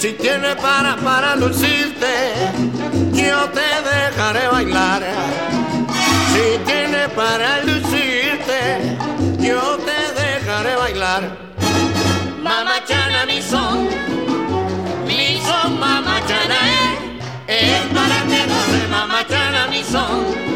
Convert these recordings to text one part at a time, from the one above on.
Si tienes para para lucirte, yo te dejaré bailar. Si tiene para lucirte, yo te dejaré bailar. Mamachana mi son, mi son mamachana eh, es para que no se mamachana mi son.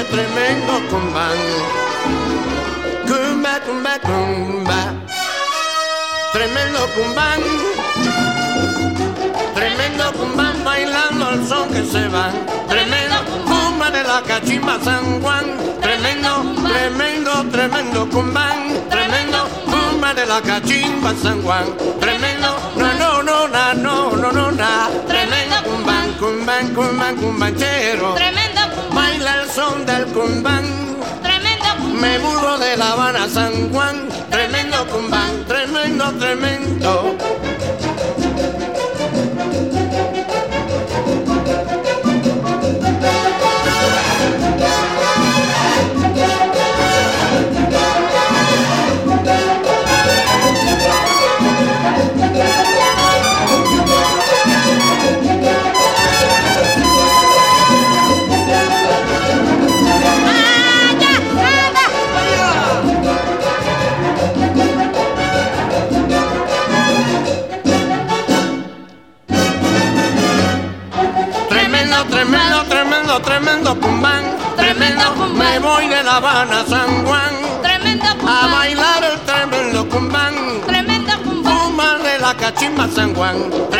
tremendo combán. Cumba, cumba, cumba. Tremendo cumbán. Tremendo cumbán bailando al son que se va. Tremendo cumba de la cachimba San Juan. Tremendo, tremendo, tremendo cumbán. Tremendo cumba de la cachimba San Juan. Tremendo, no, no, no, na, no, no, no, na. Tremendo cumbán, cumbán, cumbán, cumbanchero. Tremendo son del cumbán. Tremendo cumbán. Me burro de La Habana, San Juan. Tremendo cumbán, tremendo, tremendo. 关。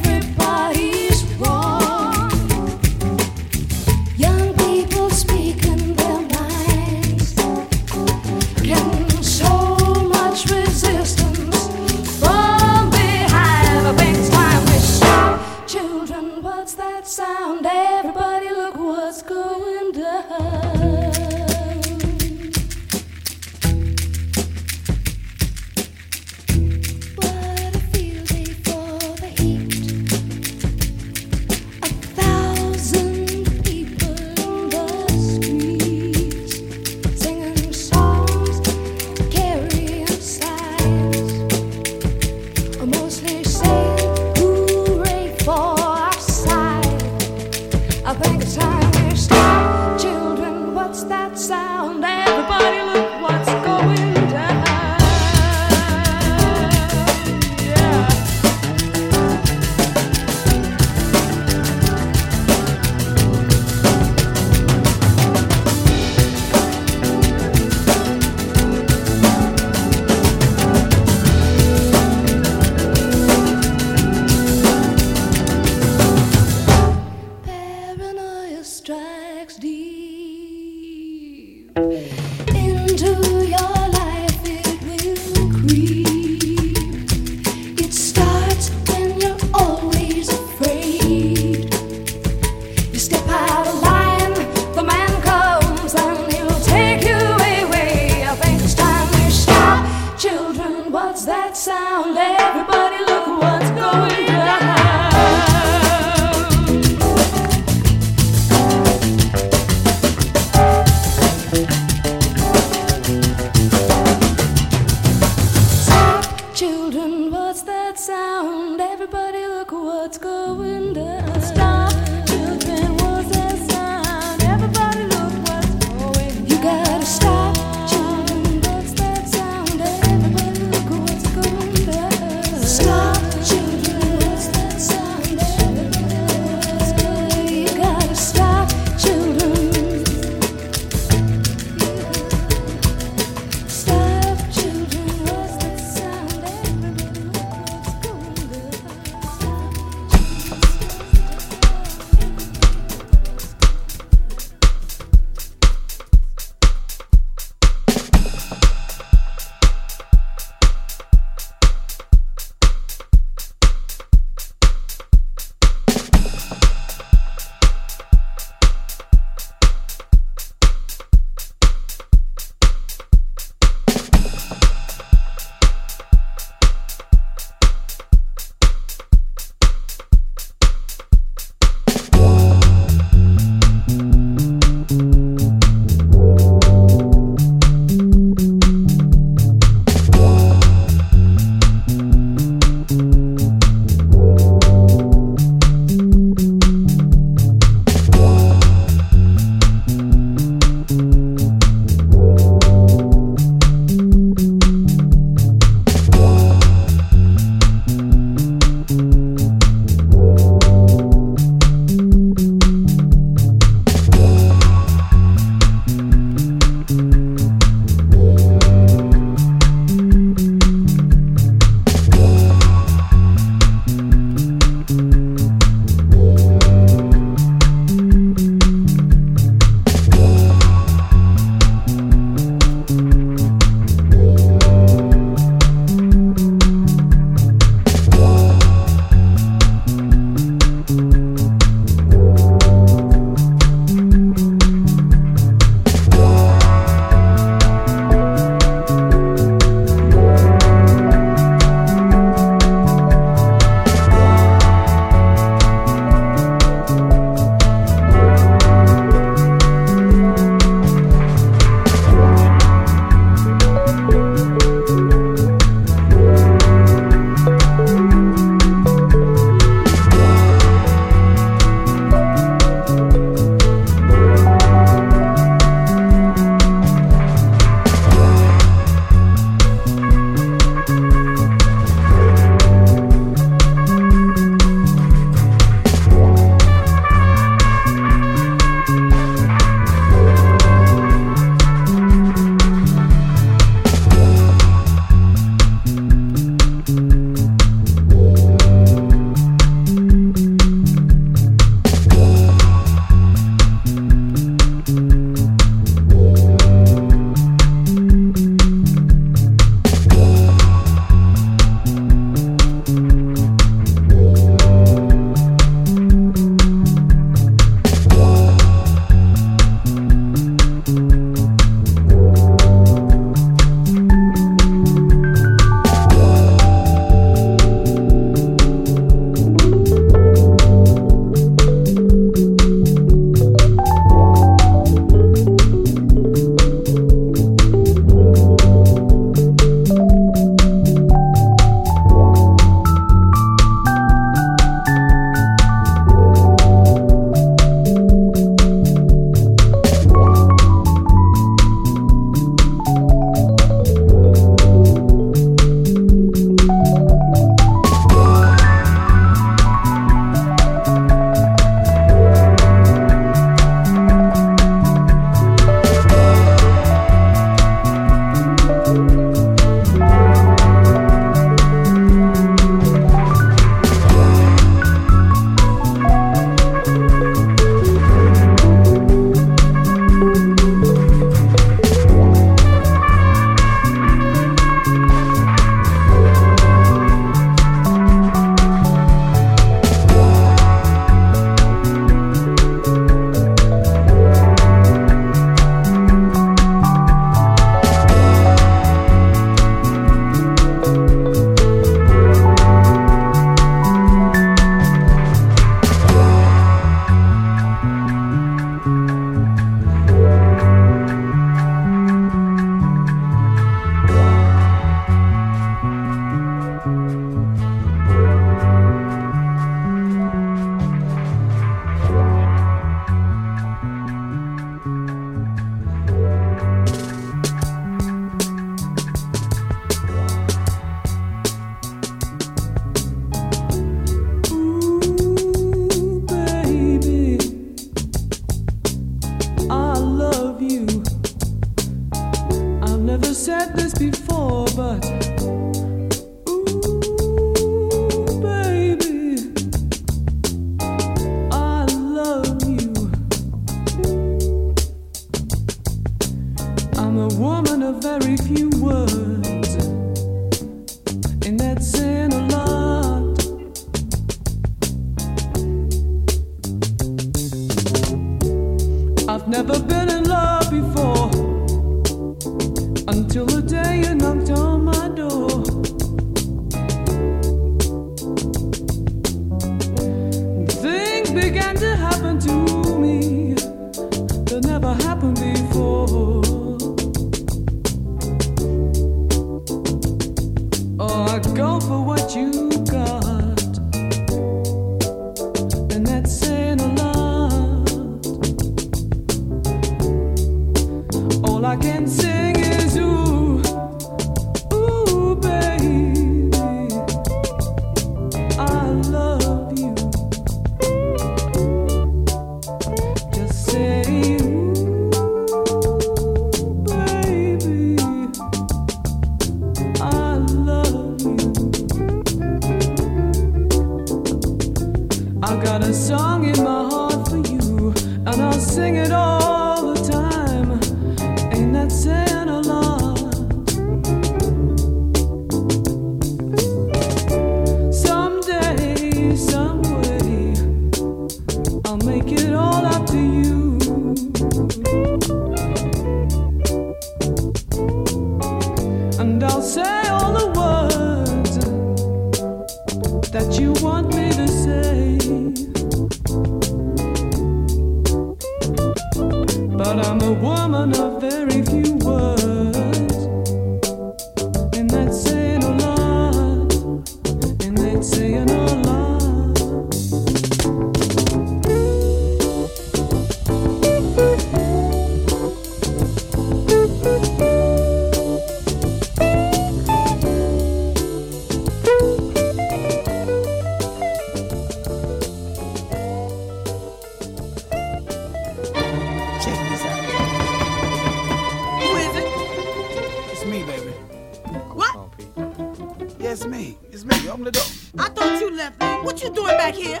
The door. I thought you left me. What you doing back here?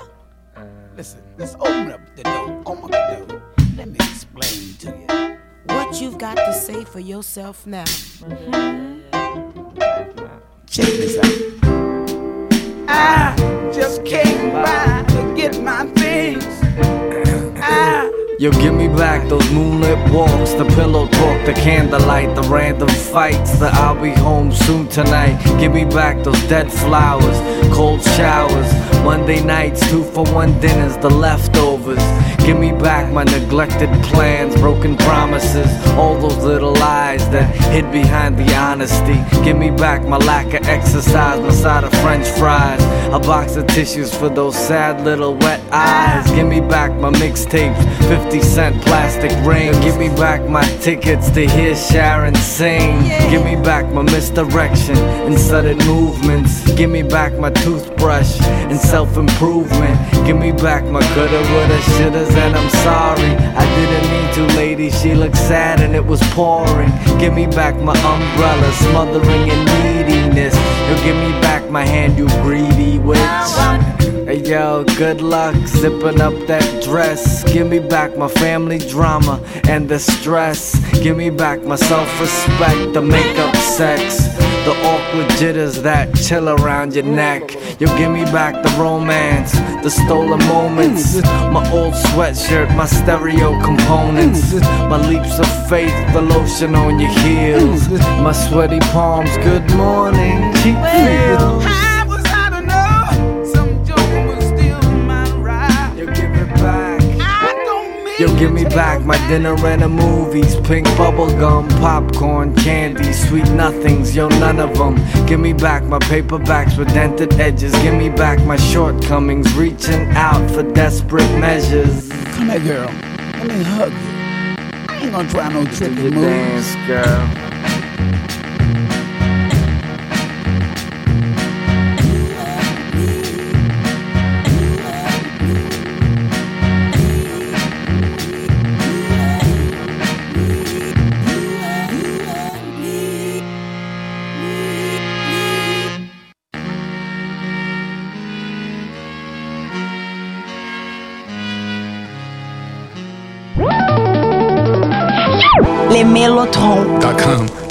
Uh, Listen, let's open up the door. Open the door. Let me explain to you. What you've got to say for yourself now. Mm-hmm. Check this out. I just came by to get my things. I Yo, give me back those moonlit walks, the pillow talk, the candlelight, the random fights, the I'll be home soon tonight. Give me back those dead flowers, cold showers, Monday nights, two for one dinners, the leftovers. Give me back my neglected plans, broken promises, all those little lies that hid behind the honesty. Give me back my lack of exercise, my side of french fries, a box of tissues for those sad little wet eyes. Give me back my mixtapes, 50 cent plastic ring. Give me back my tickets to hear Sharon sing. Give me back my misdirection and sudden movements. Give me back my toothbrush and self improvement. Give me back my coulda, woulda, shouldas, and I'm sorry. I didn't mean to, lady. She looked sad and it was pouring. Give me back my umbrella, smothering in neediness. Yo, give me back my hand, you greedy witch. Hey yo, good luck zipping up that dress. Give me back my family drama and the stress. Give me back my self respect, the makeup sex, the awkward jitters that chill around your neck. Yo, give me back the romance, the stolen moments, my old sweatshirt, my stereo components, my leaps of faith, the lotion on your heels, my sweaty palms. Good morning, cheap feels. Give me back my dinner and the movies. Pink bubblegum, popcorn, candy, sweet nothings. Yo, none of them. Give me back my paperbacks with dented edges. Give me back my shortcomings. Reaching out for desperate measures. Come here, girl. Let me hug you. I ain't gonna try no tricky moves. Dance, girl. Mellotron.com.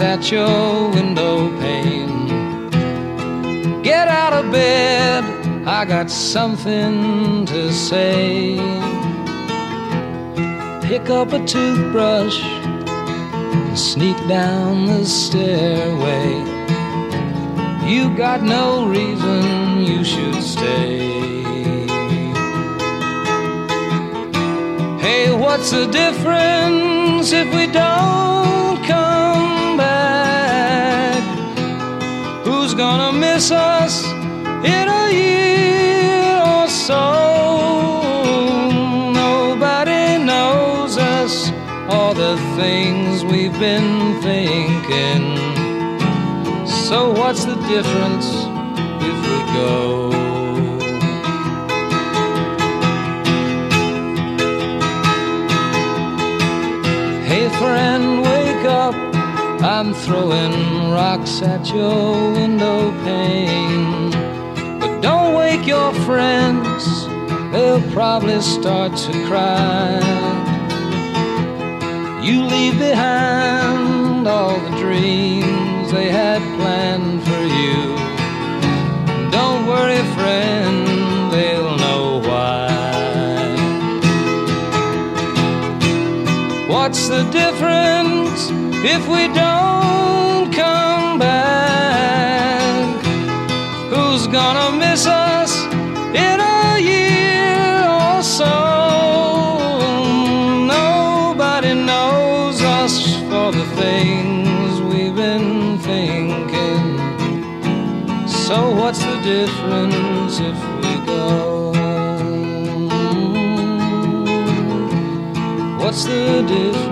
at your window pane. Get out of bed, I got something to say. Pick up a toothbrush and sneak down the stairway. You got no reason you should stay. Hey, what's the difference if we don't miss us in a year or so. Nobody knows us or the things we've been thinking. So, what's the difference if we go? Hey, friend, wake up. I'm throwing rocks at your window pane. But don't wake your friends, they'll probably start to cry. You leave behind all the dreams they had planned for you. Don't worry, friend, they'll know why. What's the difference if we don't? difference if we go? What's the difference?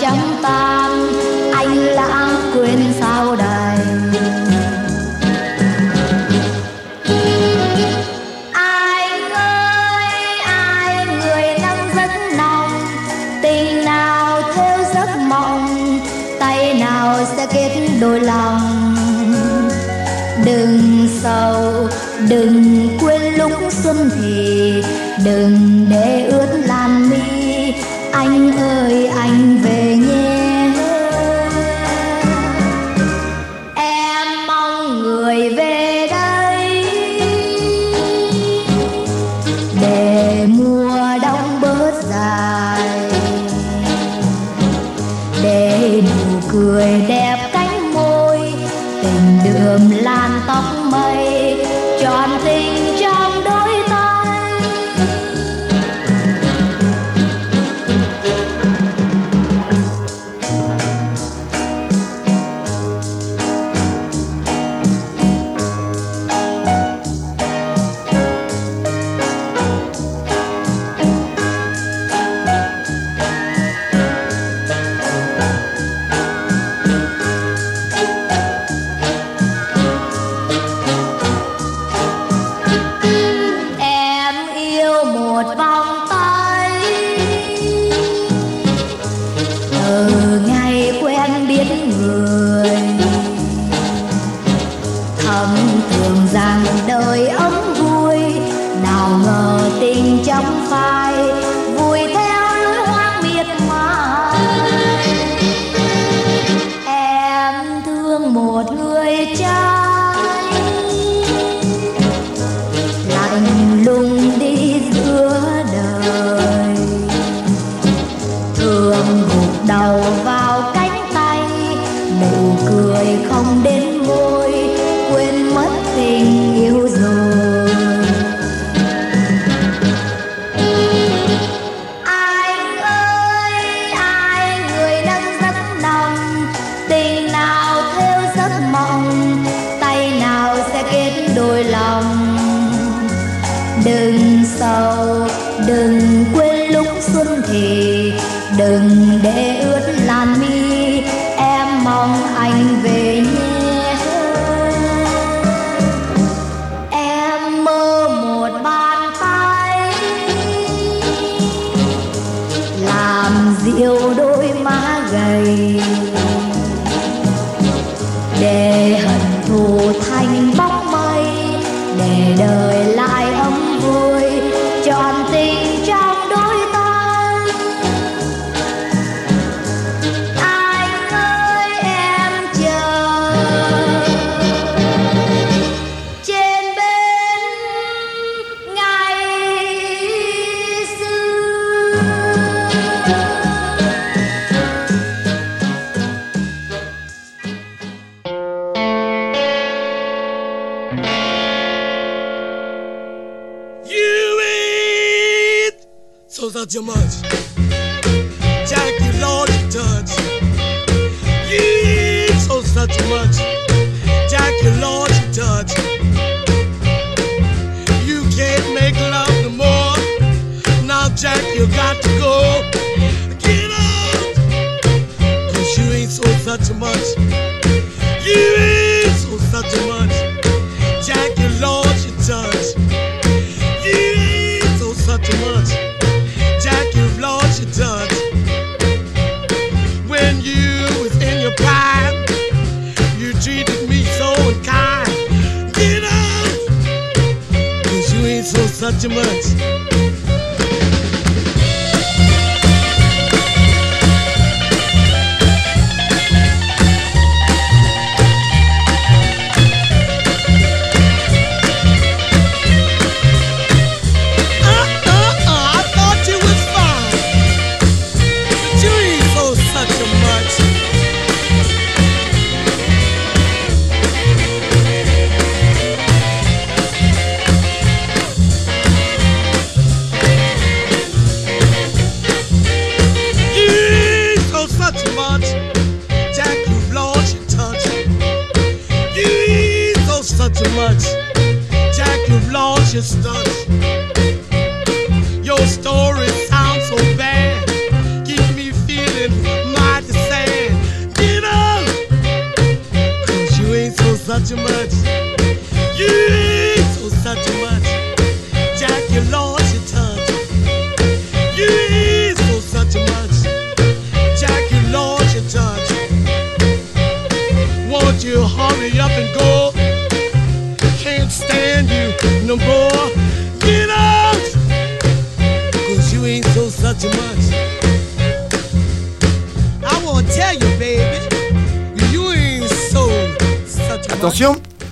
Chăm Live.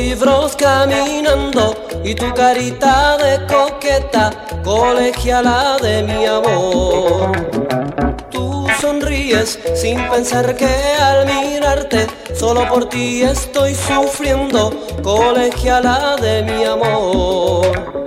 Libros caminando y tu carita de coqueta, colegiala de mi amor. Tú sonríes sin pensar que al mirarte, solo por ti estoy sufriendo, colegiala de mi amor.